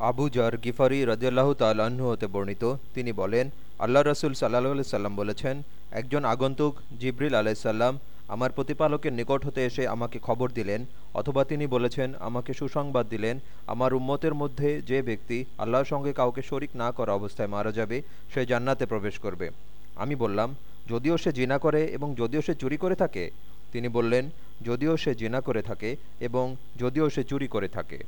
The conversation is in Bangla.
আবু জর গিফারি রদিয়াল্লাহ তাল্লাহ্ন হতে বর্ণিত। তিনি বলেন, আল্লাহ রসুল সাল্লাহ সাল্লাম বলেছেন, একজন আগন্তুক জিব্রিল আলাইসাল্লাম আমার প্রতিপালকের নিকট হতে এসে আমাকে খবর দিলেন, অথবা তিনি বলেছেন, আমাকে সুসংবাদ দিলেন, আমার উম্মতের মধ্যে যে ব্যক্তি আল্লাহর সঙ্গে কাউকে শরিক না করা অবস্থায় মারা যাবে, সে জান্নাতে প্রবেশ করবে। আমি বললাম, যদিও সে জিনা করে এবং যদিও সে চুরি করে থাকে? তিনি বললেন, যদিও সে জিনা করে থাকে এবং যদিও সে চুরি করে থাকে।